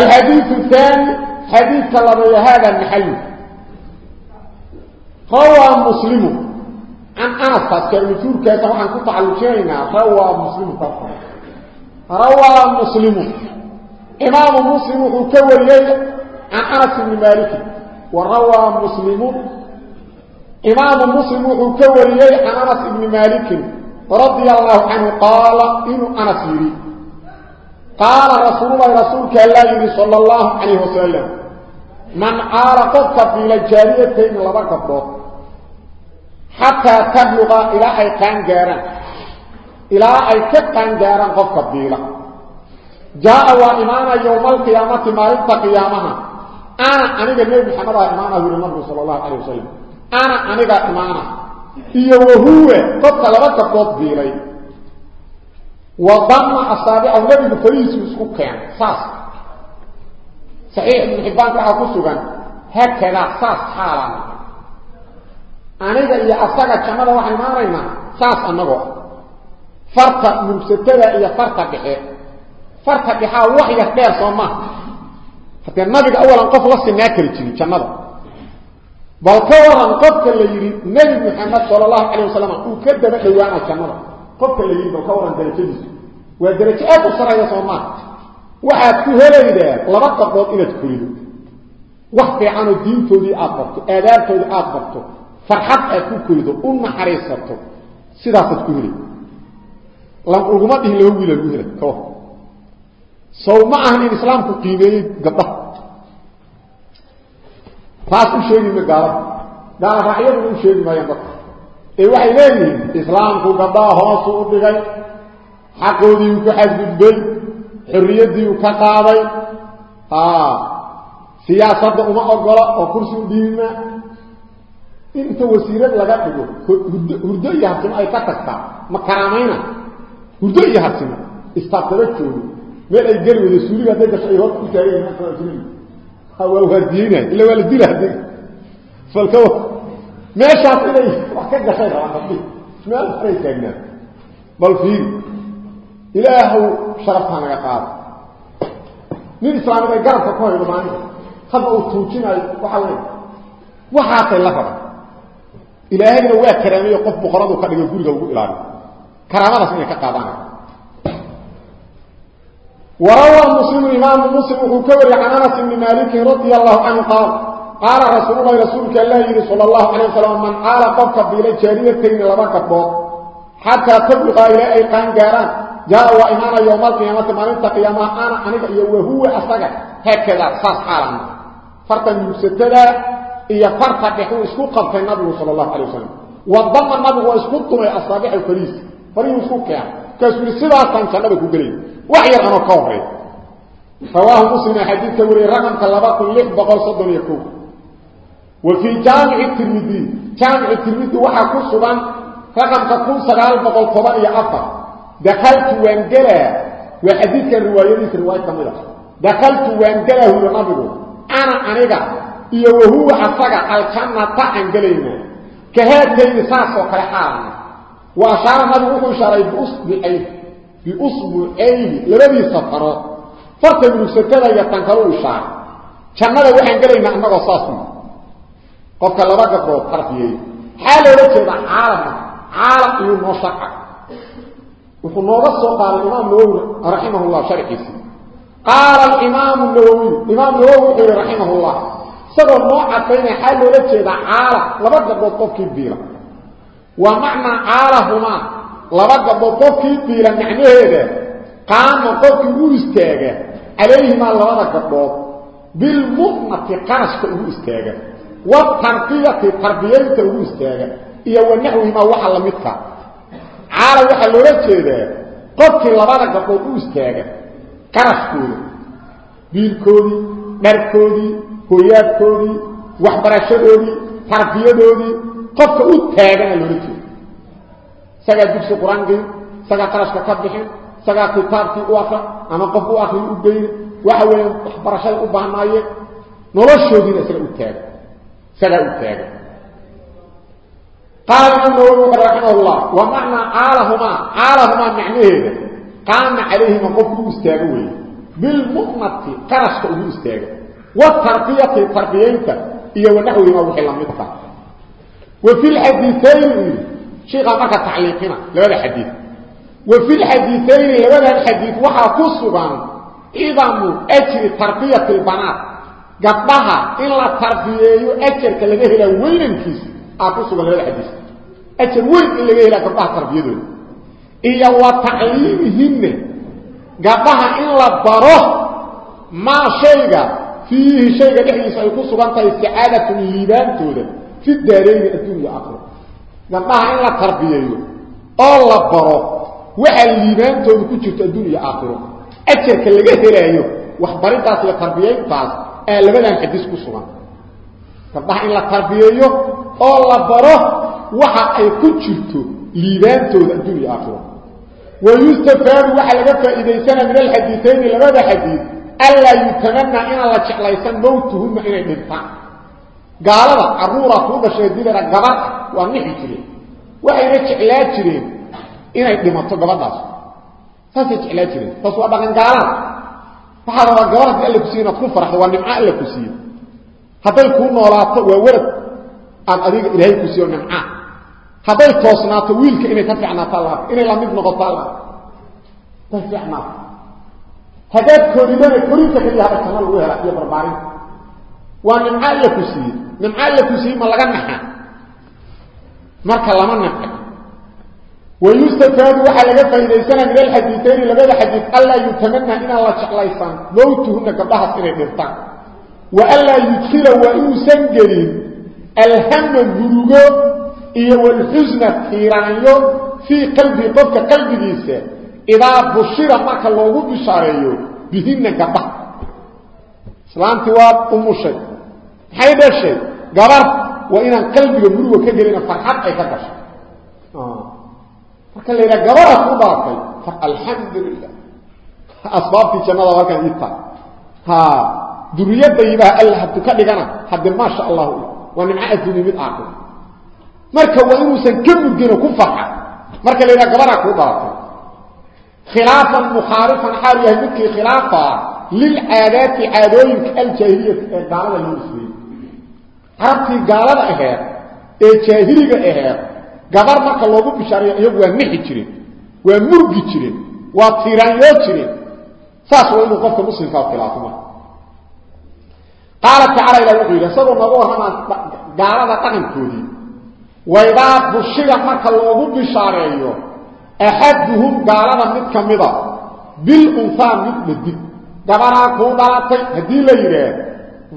الحديث الثاني حديث الله هذا المحل روى مسلم. عن أنس كالمتور كيسا وحن على الشيء روى مسلم طبعا. روى مسلم. إمام مسلم وكوري عن أنس بن مالك. وروى مسلم. إمام مسلم وكوري عن أنس بن مالك. رضي الله عنه قال إنه أنس يري قال رسول الله رسولك الله صلى الله عليه وسلم من عار قدك في الجاريتين لبقى حتى تبلغ إلى أي كان جارا إلى أي كان جارا قدك بيلا جاء وإمانا يوم القيامة ما يبقى قيامها. أنا أنا النبي محمد إمانا يري النبي صلى الله عليه وسلم أنا أنا إمانا iyo wahuwa qofka laba kabdood diilay وضم أصابع الله بفريس وسكوكين صاص صحيح ابن حبان كحا قصرا هكذا صاص حالا. أنا إذا إلي أصدقى كمال وحي ما رأينا. صاص أنه فرطة ممستدى إلي فرطة بحاء فرطة بحاء وحي يخبير صمع حتى النبي أولا قفل أصلي ناكري تلي كمال بل كورا قفل اللي يريد. نبي محمد صلى الله عليه وسلم وكده بحيوانا كمال u saraya Soomaa waxaad ku helaydaa laba qabdood inaad kurido wax fiican oo diintoodii aad barto aadaabtoodii aad barto farxad aad ku kurido u naxariisato sidaas aad ku heli lam uguma dhihin loo wiil lagu helay ko soo ma ahan in islaamku qiimeeyay gabdhaha taas u sheegi ma gaalada gaala raacyadu u sheegi maayaan dadka ee waxay leeyihiin islaamku gabdhaha hoosu u dhigay xaqoodii uu ku xadgudbay xorriyaddii uu ka qaaday siyaasadda uma ogola oo kursi u dhiibma inta wasiirad laga dhigo hurdo iyo habsimo ay ka tagtaa ma karaamayna hurdo iyo habsimo istaabtaba joogo meel ay geli weyda suuliga hadday gasho ay horta u taageen وهدينا إلي وحكا قشير عن ما الفريق كنا بل فيه. إله شرفها نقاط من إسلام إذا قرب فكوه يلماني خلق أوتوشينا وحاولين وحاطي لفظ إلهي لو واك كرامي يقف بقرد وقد يقول له إلهي. كرامة سنة كقادانا وروى مسلم الإمام مسلم وكوري عن أنس بن مالك رضي الله عنه قال قال رسول الله رسولك الله صلى الله عليه وسلم من قال قفك بإلى جاريتين لبك بوت حتى تبلغ إلى أي قنجاران جاء وإمانا يوم القيامة ما ننت قيامة. أنا أنك وهو أسرق هكذا صاص حالا. فرطا يسدد إيا فرطا بحو اسكوقا في النبي صلى الله عليه وسلم. وضم النبي واسكوقا من أصابع الفريس فريس اسكوقا يعني كاسوري سيدا كان النبي كقليل وحير أنا كوهري رواه مسلم حديث كوري رقم كاللباق الليح بقل صدر يكون وفي جامع الترمذي جامع الترمذي وحا كسبا رقم ككون سقال بقل طبان يعطى دخلت وانجلا وحديث كان رواية رواية كاملة. دخلت وانجلا هو نبغو أنا أنيقا إيا وهو أصدق الجنة تأنجلين كهاتين ساس وكالحالنا وأشار نبغو شرعي بأصبعيه بأصبعيه لبدي سفرات فرق من سكدا يتنكروا الشعر جنada waxaan galayna annaga saasna qofka laba gabdhood qarfiyay xaal loo jeeda caalam caalam iyo noosaqa wuxuu nooga soo qaaday imaam nawawi rahimahullah sharxiisi qaala al-imaam an-nawawi imaam nawawi rahimahullah sagoo noo cadayna xaal loo jeeda caalam laba gabdhood qofkii biila wa macna caalahuma laba gabdhood qofkii biila macnaheeda qaama qofkii u istaaga calayhima labada gabdhood bilmu'nati qarashka ugu istaaga istaaga iyo wanaxwihima waxa la midka caala waxaa loola jeedaa qofkii labada gabdhood u istaaga qarashkooda biilkoodii dharkoodii hooyaadkoodii waxbarashadoodii tarbiyadoodii qofka u taagana loola jeeda isagaa dugsi qur-aankii isagaa qarashka ka bixin isagaa kitaabkii u akra ama qof u akri u geyna waxa weeye waxbarashada u baahnaayeen noloshoodiina isaga u taaga سلوكان قال النور المقر رحمه الله ومعنى آلهما آلهما معنيه قام عليهما قفل مستاقوه بالمؤمنة قرشك المستاق والترقية الفردية إيو نحو يمو حلمتها وفي الحديثين شيخ مكة تعليقنا لماذا حديث وفي الحديثين لماذا الحديث وحاكو السبان إذا مؤجر ترقية البنات. Weynankiisa aa ku sugan labada xadiis ajar weyn in laga helaa gabdhaha tarbiyadooda iyo wa tacliimihinna gabdhaha in la baro maa shayga fiihi shayga dhexdiisa ay ku sugan tahay sacaadatun liibaantooda fi daarayni adduunya aakhira gabdhaha in la tarbiyeeyo oo la baro waxaa liibaantooda ku jirto adduun iyo aakhiro ajarka laga helaayo waxbarintaas iyo tarbiyayntaas aa labadan xadiis ku sugan gabdhaha in la tarbiyeeyo oo la baro waxa ay ku jirto liibaantooda adduun iyo aakhiro wayustafaadu waxaa laga faa'iidaysana min alxadiiayni labada xadiid allaa yutamana inaan la jeclaysan mowtuhunna inay dhintaan gaalada caruura kuu dhashay dilana gabadh waa nixi jireen waxayna jeclaa jireen inay dhimato gabadhaas saasay jeclaa jireen taas waa dhaqan gaalada waxaa rabaa gabar haddii alla ku siiye inaad ku farxdo waa nimco alla ku siiye hadday kuu noolaato waa warad aad adiga ilaahay ku siiyo nimca hadday toosnaato wiilka inay ka fiicnaato alla inay la mid noqoto alla day fiicnaato haddaad koridana korinta kaliya hada janno lagu hela iyo barbaarinta waa nimco alla ku siiye nimco alla ku siiye ma laga naxa marka lama naxay ويستفاد وحل لك فإذا سنة من الحديثين لبدا حديث ألا يتمنى إن الله شعلا يسان موتهن كبهت إن الدرطان وألا يدخل وإن سنجري. الهم الذروق والحزن الحيراني في قلبي طبك قلبي ديسة. إذا بشير معك الله بشاري بهن كبهت سلام تواب أم الشيء حيب الشيء قرر وإن قلبي يبروه كذلك فرحب أي كبهت كل إذا جواه صباطي فالحمد لله أسباب في جمال الله كان يطلع ها دنيا ضيبة ألا حد تكلق أنا حد ما شاء الله. ومن عائزني من آخر. مركا وإنوسا كم الدين كفحة مركا لنا قبرة كبارة خلافا مخارفا حاليا بك خلافا للعادات عادوين كالجاهلية. دارة المسلمين. عرفتي قالت إهير إيه جاهلية إهير gabar marka loogu bishaareeyo iyagu waa nixi jireen waa murgi jireen waa tiiraanyoo jireen saas waa inuu qofka muslimkaa khilaafo marka qaala tacala ilah wuxuu yidhi isagoo nooga warramaa gaalada dhaqankoodii waydaa bushiga marka loogu bishaareeyo axaduhum gaalada mid ka mida bil unhaa mid dhadig gabaraa kuu dhalatay haddii la yidhaah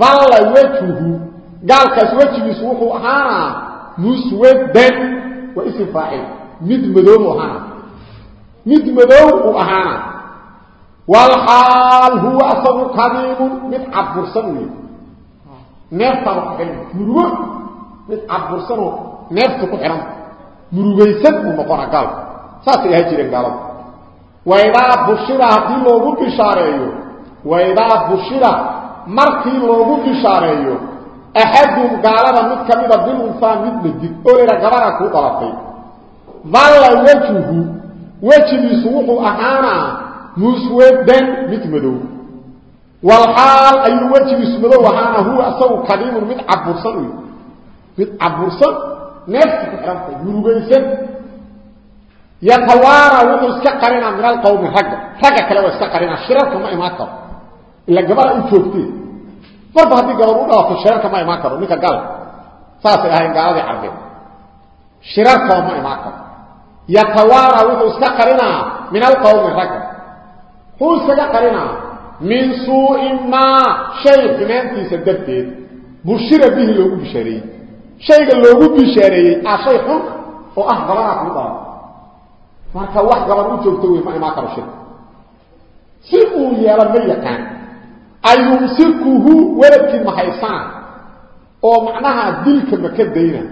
dalla wejhuhu gaalkaas wejigiisu wuxuu ahaanaa muswaddan waa isim faacil mid madoobu ahaana mid madoow uu ahaana walxaal huwa asagu kadiimun mid cabursan wey neeftaaba ku xihan murugo mid cabursanoo neeftu ku xidhan murugaysan uu noqona gaalka saasay ahaa jireen gaalada waydaa bushira haddii loogu bishaareeyo waydaa أحد قالوا من كميرا بالغفان من مدد أولا قبرا كوطا لطي ظل وجهه وجه نسوح أحانا نسوه دن متمدو. والحال أي وجه نسمدو أحانا هو أصوه قديم من عبورسان من عبورسان نفسه كحرمته يروبين سن يطوارا وطر استقرنا من القوم. حقا حقا كلاو استقرنا شرطه ما إماتر إلا قبرا انتوكتين marba haddii gabar u dhalato shirarka ma imaan karo ninka gaalka saasay ahayn gaaladii carbeed shirarkaba ma imaan karo yatawaara wuxuu iska qarinaa min alqawmi ragga wuxuu iskaga qarinaa min suu'i maa shay xumaantiisa darteed bushira bihi loogu bishaareeyey shayga loogu bishaareeyey ah shay xun oo ah gabaraa kuu dhala marka wax gabar u joogto wey ma imaan karo shirka si uu yeelo ma yaqaan ayumsikuhu waladkii mahaysana oo macnaha dilka maka dayna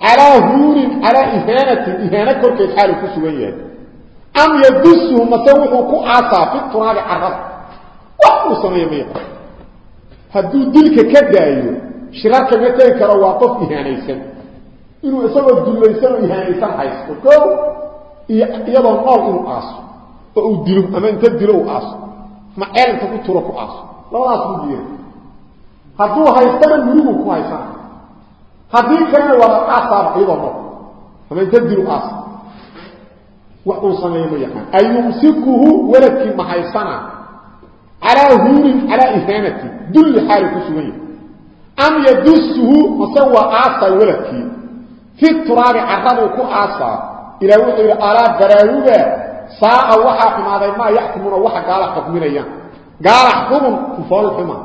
calaa huunin calaa ihaanatin ihaano korkeed xaalu ku sugan yahay am yadusuhu mase wuxuu ku aasaa fi turaabi carada wax uu sameeya ma yaqaan hadduu dilka ka daayo shirarka ma tegi karo waa qof ihaanaysan inuu isagoo dullaysan oo ihaanaysan haysto ko iyo iyadoo nool inuu aaso oo uu dilo ama inta dilo uu aaso ما إلنا كتير تروح أص لا لا تقولي هذو هاي تمن نجوم كويسة هذي كأنه ولا أثر إضافة فما تدري أص وأوصلني ما يكمل أيمسكه ولا كم هاي سنة على هون على إهانتي. دل حارك سوي أم يدسه مسوى أص ولا كم في التراب عرضه كأص إلى وجه الأراب دراوبه waxaa xumaaday maa yaxkumuuna waxa gaala xukminayaan gaala xugun kufool xuma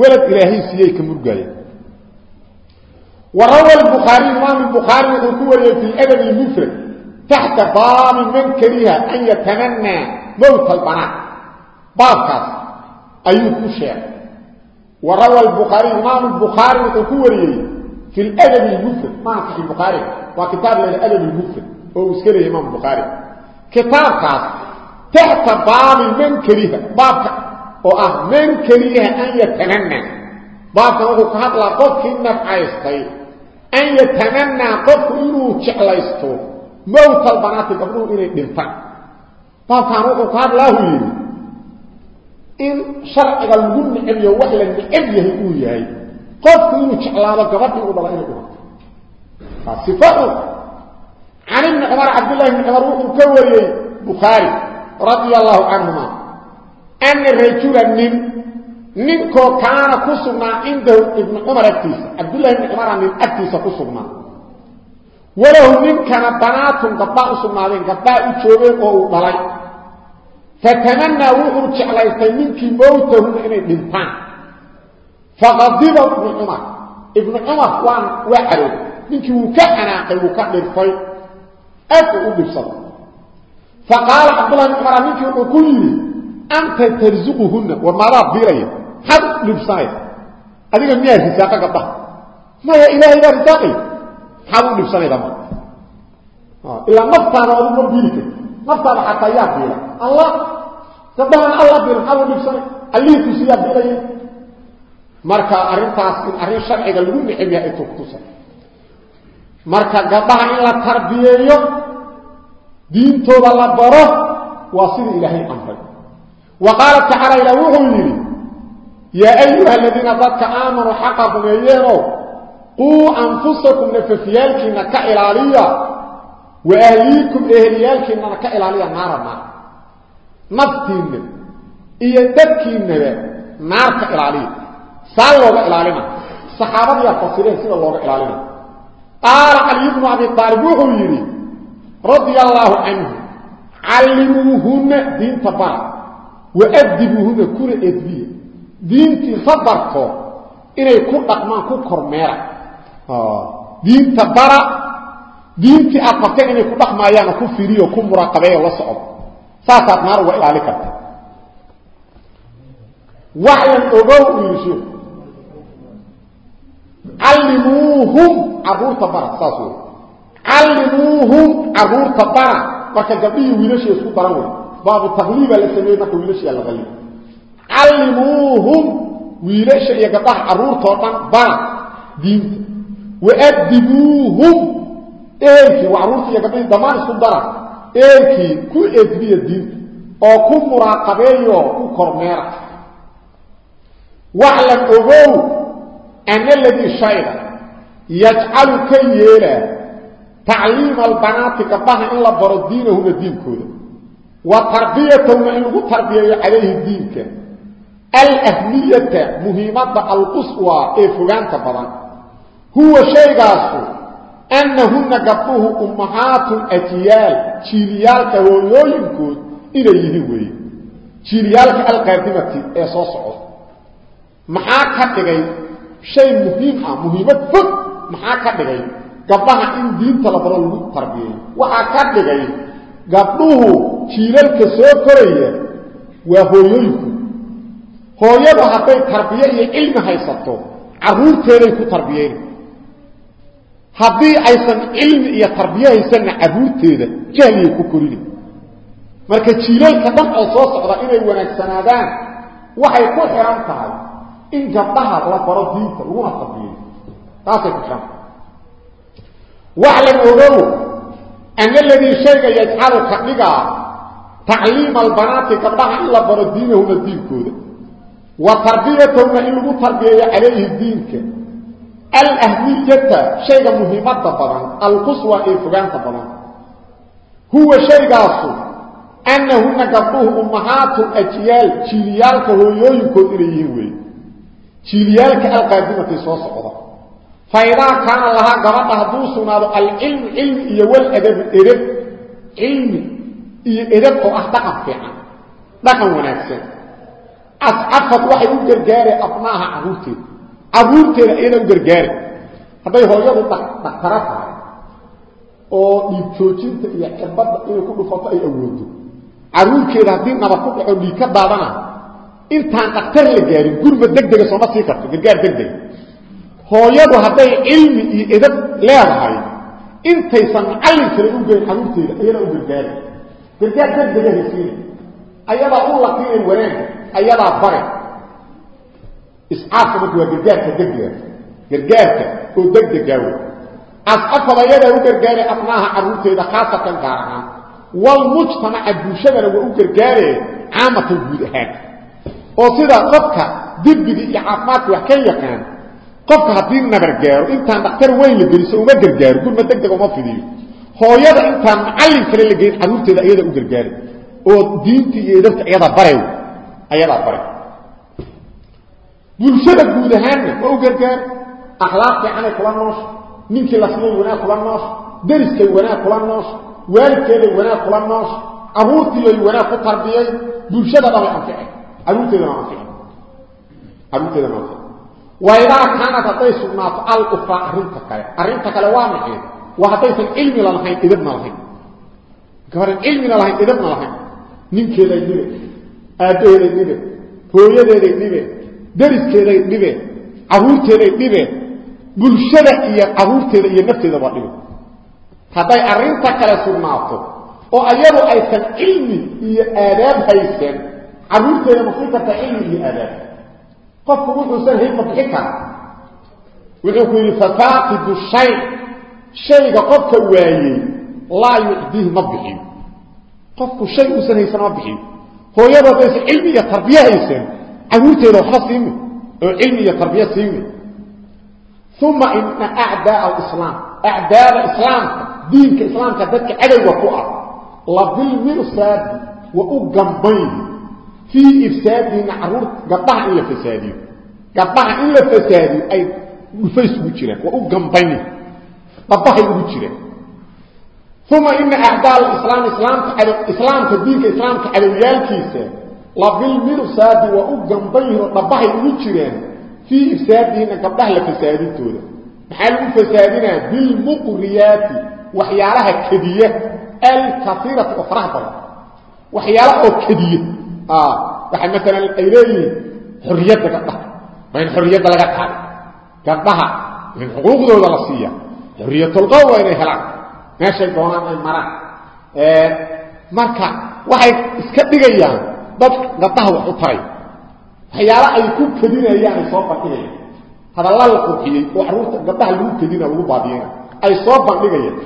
walad ilaahay siiyey ka murgaaya وروى البخاري إمام البخاري وحكوه في الأدب المفرد. تحت باب من كره أن يتمنى موت البنات. باب كاس أيوه الشيخ وروى البخاري إمام البخاري وحكوه في الأدب المفرد. ما في البخاري وكتاب للأدب المفرد. هو مسكره إمام البخاري كتاب كاس تحت باب من كره باب وآه من كره أن يتمنى باب كان كهات لقف النفع يستيق أن يتمنى قف إنه جعليسته موت البنات قبله إنه دمتان باب كان كهات له إن شرع الغن عبيه وحلا عبيه يقول قف إنه جعلابه قبله إنه دمتان صفاته عن ابن عمر عبد الله بن عمر وكوري بخاري رضي الله عنهما. أن الرجل من منكو كان كسبنا عنده ابن عمر أكتيس عبد الله بن عمر من أكتيس كسبنا وله من كان بنات قباء سبنا ذين قباء جوبين أو ضلي فتمنى وحرج على يستمنك موته إن الإنسان فغضب ابن عمر. ابن عمر وان وعره منك وكأنا وكأنا الفيض أكو بصد فقال عبد الله بن عمر منك وكل أنت ترزقهن وماذا بيري حد لبسايا أديك مياه رساقة قبضة ما يا إلهي لا رساقي حد لبسايا دماء إلا نفتان وضم بيرك نفتان حتى يا بيرا الله. قبضة الله بيرا حد لبسايا اللي تسيا بيري marka arintaas in arin sharciga lagu nicmiya ay tuqtusa marka gabdhaha in la tarbiyeeyo diintooda la baro waa sida ilaahay amray وقال تعالى إلى وحي يا أيها الذين ضدك آمنوا حقا بميينو قوا أنفسكم نفسيالك نكا إلالية وأهليكم إهليالك نكا إلالية نار النار نفتين إيا تبكين نار كإلالية سال الله إلالينا. صحابة يفصلين سيد الله إلالينا. قال علي بن أبي طالب وحي رضي الله عنه علموهن دين تبارك وأدبوهن كل أدبية دينتي صبرته إنه كل أقمان كل كرميرا دين تبرا دينتي أقفتين إنه كل أقمان كل فريه وكل مراقبية وصعب ساسات نار وإلى عليك وعلم أبوه يشوف علموهم عبور تبرا ساسو علموهم عبور تبرا وكذبيه ويلشي يسكو برانوه باب التغليب اللي سميه marka wiilasha la qaliyo allimuhum wiilasha iyo gabdhaha caruurta oo dhan bara diinta waadibuhum eelkii waa caruurta iyo gabdhaha damaan isku dara eelkii ku edbiya diinta oo ku muraaqabeeyo ku kormeera wa'lam ogow ana alladhi shayda yaj'alu kayyela ta'liim albanaati gabdhaha in la baro diinahuna diinkooda. وتربيتهم إن لغو تربية عليه الدين الأهمية مهمة القصوى إفغان تبضان هو شيء قاسو أنهن قبوه أمهات الأجيال شيريالك ويوينكود إليه وي شيريالك القادمة إصاصعه محاكا تغي شيء مهم مهمة فك محاكا قبها إن دين تلبرا لغو تربية وحاكا تغي gabdhuhu jiilalka soo koraya waa hooyooyinku hooyadu hadday tarbiye iyo cilmi haysato caruurteeday ku tarbiyeyna haddii aysan cilmi iyo tarbiye haysanna caruurteeda jahliyay ku korini marka jiilalka dhan oo soo socda inay wanaagsanaadaan waxay ku xihan tahay in gabdhaha la baro diinta laguna tarbiyeeyo taasay ku xihan tahay waxlan ogow أن الذي شيء يجعل كدغا tacliima albanaati gabdhaha in la baro diinahuma diinkooda wa tarbiyatahuna in lagu tarbiyeeyo calayhi diinka alahmiyata shayga muhiimada badan alquswa ee fogaanta badan huwa shaygaasu annahuna gabdhuhu ummahaatu ajyaal jiiliyaalka hooyooyinkood inay yihiin weeye jiiliyaalka gabadha hadduu sugnaado alcilmu cilmi iyo waladabu edab cilmi iyo edab oo ah dhaqan fiican dhaqan wanaagsan ascafad waxay u gargaareen abnaaha caruurteeda caruurteeda iyada u gargaare hadday hooyadu dhaktara tahay oo dhiig joojinta iyo cirbadda inay ku dhufato ay awoodo caruurkeeda haddii naba ku dhaco dhiig ka daadana intaan dhaktar la gaarin gurma degdega sooma sii karto gargaar degdega hooyadu hadday cilmi iyo edab leedahay intaysan macallin kale u geyn caruurteeda ayadaa u gargaari gargaar degdega hesiina ayadaa u laqiinay wanaag ayadaa bare iscaafka marka waa gargaarka degdega gargaarka oo degdegaa wey ascafad ayadaa u gargaaray abnaaha caruurteeda khaasatan gaar ahaan walmujtamaca bulshadana waa u gargaare caamatan guud ahaan oo sida qofka dibbiga iyo caafimaadka wax ka yaqaan qofka haddii nabar gaaro intaan dhakhtar weyn la geliso uma gargaaro gurma degdeg uma fidiyo hooyada intaan macallin kale la geyn caruurteeda ayadaa u gargaara oo diinta iyo edabta ayadaa bare ayadaa bare bulshada guud ahaanna waa u gargaar akhlaaq fiicanay kula noosha ninkii la siiyay wanaag kula noosha dariskay wanaag kula noosha waalidkeeday wanaag kula noosha caruurtiiay wanaag ku tarbiyay bulshada dhabay anficay caruurteedana anficay caruurteedana anficay waidaa kaanad hadday sugnaato al-ukraa arrinta kale arrinta kale waa maxay waa haddaysan cilmila lahayn idabna lahayn gabaran cilmina lahayn idabna lahayn ninkeeday dhibe aabbaheeday dhibe hooyadeeday dhibe dariskeeday dhibe caruurteeday dhibe bulshada iyo caruurteeda iyo nafteeda waa dhibe hadday arrinta kale sugnaato oo ayadu aysan cilmi iyo aadaab haysan caruurteeda ma sii kartaa cilmi iyo aadaab قفك وحسن هي مضحكة وحسن هي فتاقد الشيء. الشيء قفك وايه لا يؤديه مضحي قفك الشيء وحسن هي مضحي هو يرى ذلك علمية تربية يسن عمورتي لو حصم علمية تربية سيمي. ثم إن أعداء الإسلام. أعداء الإسلام. دينك إسلامك ذاتك علي وقوة لضي مرساد وقوة جنبين في إفساد نعرور قطع إلا فسادي. قطع إلا فسادي. أي الفيسبوك جيرك وأو جنبيني قطع إلا ثم إن أعداء الإسلام إسلام على إسلام تبيك إسلام على ويالكيسة لابل مرساد وأو جنبيه قطع إلا جيرك في إفساد قطع إلا فسادي تولي حلو فسادنا بالمقريات وحيالها كبيرة الكثيرة أفرح بها وحيالها كبيرة kediya waxay maalan ay leeyihiin xorriyadda gabdhaha waa in xorriyadda laga qaado gabdhaha in xuquuqdooda la siiya xorriyatulqowl waa inay helaan meeshay doonaan ay maraan marka waxay iska dhigayaan dad gabdhaha wax u taray waxyaala ay ku kedinayaan ay soo bandhigayaan hadalla la qurxiyey oo caruurta gabdhaha lagu kedina lagu baadiyana ay soo bandhigayaan